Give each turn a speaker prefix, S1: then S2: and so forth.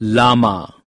S1: Lama